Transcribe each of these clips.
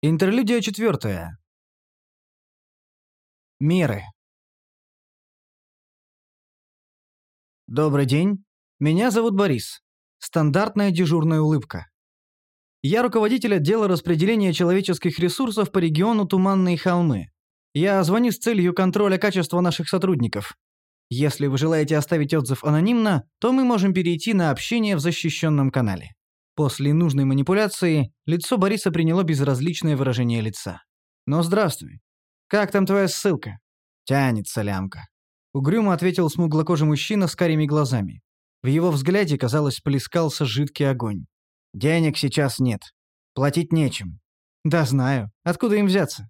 Интерлюдия четвертая. Меры. Добрый день. Меня зовут Борис. Стандартная дежурная улыбка. Я руководитель отдела распределения человеческих ресурсов по региону Туманные холмы. Я звоню с целью контроля качества наших сотрудников. Если вы желаете оставить отзыв анонимно, то мы можем перейти на общение в защищенном канале. После нужной манипуляции лицо Бориса приняло безразличное выражение лица. «Ну, здравствуй. Как там твоя ссылка?» «Тянется лямка». Угрюмо ответил смуглокожий мужчина с карими глазами. В его взгляде, казалось, плескался жидкий огонь. «Денег сейчас нет. Платить нечем». «Да знаю. Откуда им взяться?»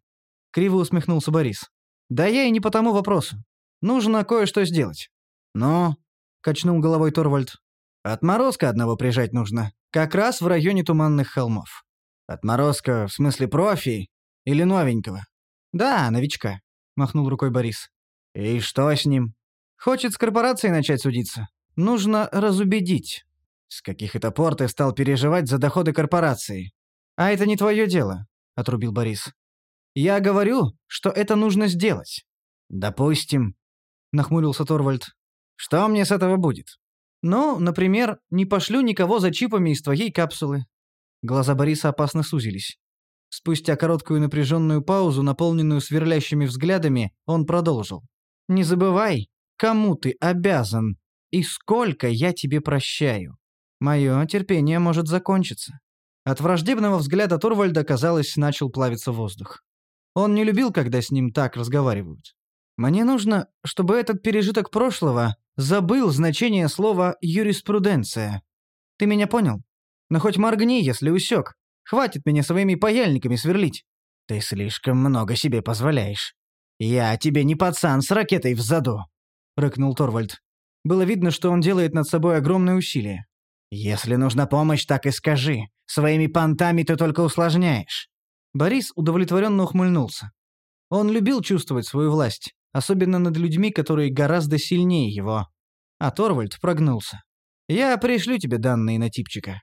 Криво усмехнулся Борис. «Да я и не по тому вопросу. Нужно кое-что сделать». «Ну?» — качнул головой Торвальд. «Отморозка одного прижать нужно. Как раз в районе Туманных холмов. Отморозка, в смысле профи или новенького? Да, новичка, махнул рукой Борис. И что с ним? Хочет с корпорацией начать судиться. Нужно разубедить. С каких это пор ты стал переживать за доходы корпорации? А это не твое дело, отрубил Борис. Я говорю, что это нужно сделать. Допустим, нахмурился Торвальд. Что мне с этого будет? Ну, например, не пошлю никого за чипами из твоей капсулы». Глаза Бориса опасно сузились. Спустя короткую напряженную паузу, наполненную сверлящими взглядами, он продолжил. «Не забывай, кому ты обязан и сколько я тебе прощаю. Мое терпение может закончиться». От враждебного взгляда Торвальда, казалось, начал плавиться воздух. Он не любил, когда с ним так разговаривают. «Мне нужно, чтобы этот пережиток прошлого Забыл значение слова «юриспруденция». Ты меня понял? Но хоть моргни, если усек. Хватит меня своими паяльниками сверлить. Ты слишком много себе позволяешь. Я тебе не пацан с ракетой в заду, рыкнул Торвальд. Было видно, что он делает над собой огромные усилия. Если нужна помощь, так и скажи. Своими понтами ты только усложняешь. Борис удовлетворенно ухмыльнулся. Он любил чувствовать свою власть особенно над людьми, которые гораздо сильнее его. А Торвальд прогнулся. «Я пришлю тебе данные на типчика.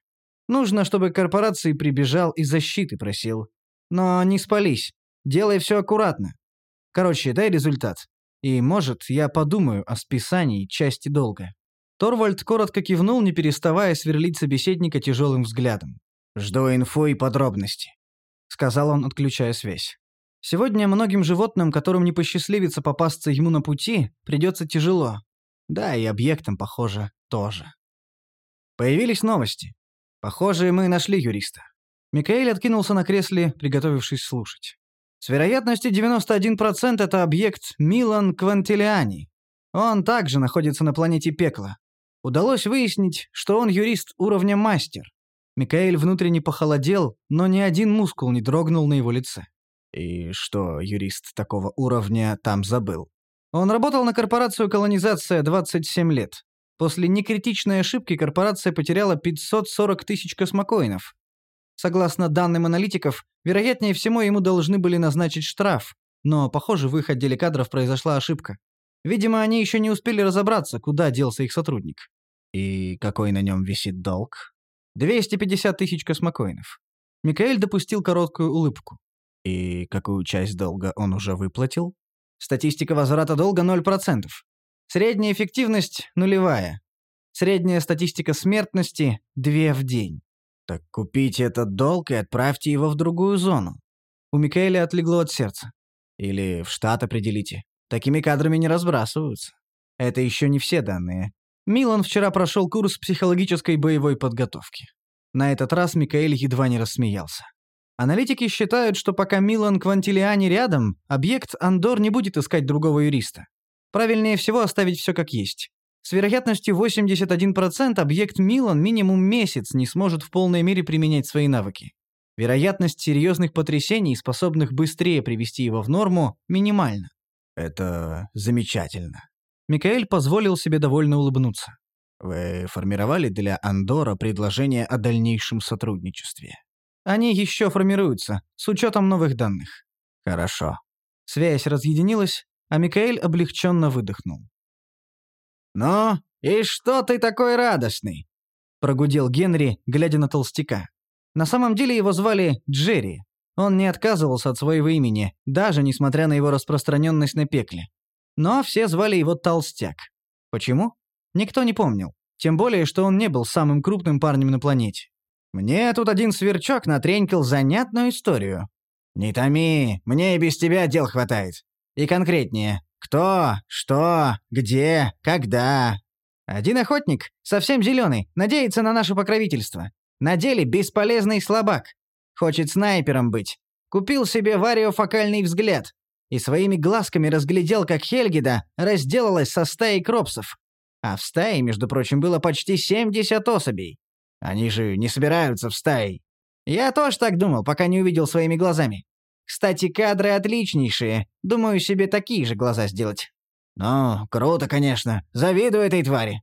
Нужно, чтобы корпорации прибежал и защиты просил. Но не спались. Делай все аккуратно. Короче, дай результат. И, может, я подумаю о списании части долга». Торвальд коротко кивнул, не переставая сверлить собеседника тяжелым взглядом. «Жду инфу и подробности», — сказал он, отключая связь. Сегодня многим животным, которым не посчастливится попасться ему на пути, придется тяжело. Да, и объектам, похоже, тоже. Появились новости. Похоже, мы нашли юриста. Микаэль откинулся на кресле, приготовившись слушать. С вероятностью 91% это объект Милан Квантилиани. Он также находится на планете Пекла. Удалось выяснить, что он юрист уровня мастер. Микаэль внутренне похолодел, но ни один мускул не дрогнул на его лице. И что юрист такого уровня там забыл? Он работал на корпорацию «Колонизация» 27 лет. После некритичной ошибки корпорация потеряла 540 тысяч космокоинов. Согласно данным аналитиков, вероятнее всего ему должны были назначить штраф, но, похоже, в их отделе кадров произошла ошибка. Видимо, они еще не успели разобраться, куда делся их сотрудник. И какой на нем висит долг? 250 тысяч космокоинов. Микаэль допустил короткую улыбку. И какую часть долга он уже выплатил? Статистика возврата долга 0%. Средняя эффективность нулевая. Средняя статистика смертности – 2 в день. Так купите этот долг и отправьте его в другую зону. У Микаэля отлегло от сердца. Или в штат определите. Такими кадрами не разбрасываются. Это еще не все данные. Милан вчера прошел курс психологической боевой подготовки. На этот раз Микаэль едва не рассмеялся. Аналитики считают, что пока Милан Квантилиани рядом, объект Андор не будет искать другого юриста. Правильнее всего оставить все как есть. С вероятностью 81% объект Милан минимум месяц не сможет в полной мере применять свои навыки. Вероятность серьезных потрясений, способных быстрее привести его в норму, минимальна. Это замечательно. Микаэль позволил себе довольно улыбнуться. Вы формировали для Андора предложение о дальнейшем сотрудничестве? Они еще формируются, с учетом новых данных. Хорошо. Связь разъединилась, а Микаэль облегченно выдохнул. «Ну, и что ты такой радостный?» — прогудел Генри, глядя на толстяка. На самом деле его звали Джерри. Он не отказывался от своего имени, даже несмотря на его распространенность на пекле. Но все звали его Толстяк. Почему? Никто не помнил. Тем более, что он не был самым крупным парнем на планете. Мне тут один сверчок натренькал занятную историю. «Не томи, мне и без тебя дел хватает. И конкретнее. Кто, что, где, когда?» Один охотник, совсем зеленый, надеется на наше покровительство. На деле бесполезный слабак. Хочет снайпером быть. Купил себе вариофокальный взгляд. И своими глазками разглядел, как Хельгида разделалась со стаей кропсов. А в стае, между прочим, было почти 70 особей. Они же не собираются в стаи. Я тоже так думал, пока не увидел своими глазами. Кстати, кадры отличнейшие. Думаю, себе такие же глаза сделать. Ну, круто, конечно. Завидую этой твари.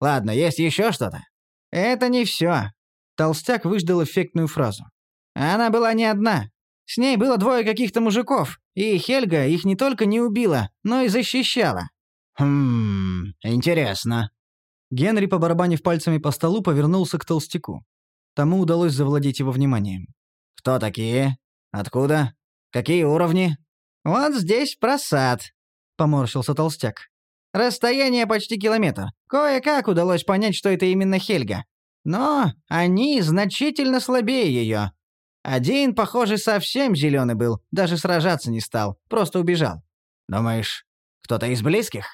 Ладно, есть еще что-то? Это не все. Толстяк выждал эффектную фразу. Она была не одна. С ней было двое каких-то мужиков, и Хельга их не только не убила, но и защищала. Хм, интересно. Генри, побарабанив пальцами по столу, повернулся к толстяку. Тому удалось завладеть его вниманием. «Кто такие? Откуда? Какие уровни?» «Вот здесь просад», — поморщился толстяк. «Расстояние почти километр. Кое-как удалось понять, что это именно Хельга. Но они значительно слабее ее. Один, похоже, совсем зеленый был, даже сражаться не стал, просто убежал. Думаешь, кто-то из близких?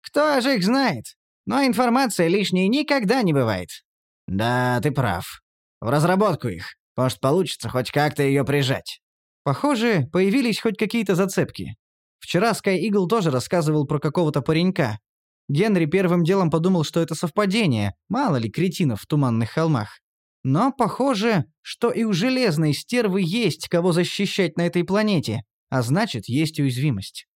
Кто же их знает? Но информация лишней никогда не бывает. Да, ты прав. В разработку их. Может, получится хоть как-то ее прижать. Похоже, появились хоть какие-то зацепки. Вчера Sky Eagle тоже рассказывал про какого-то паренька. Генри первым делом подумал, что это совпадение, мало ли кретинов в туманных холмах. Но похоже, что и у железной стервы есть кого защищать на этой планете, а значит, есть уязвимость.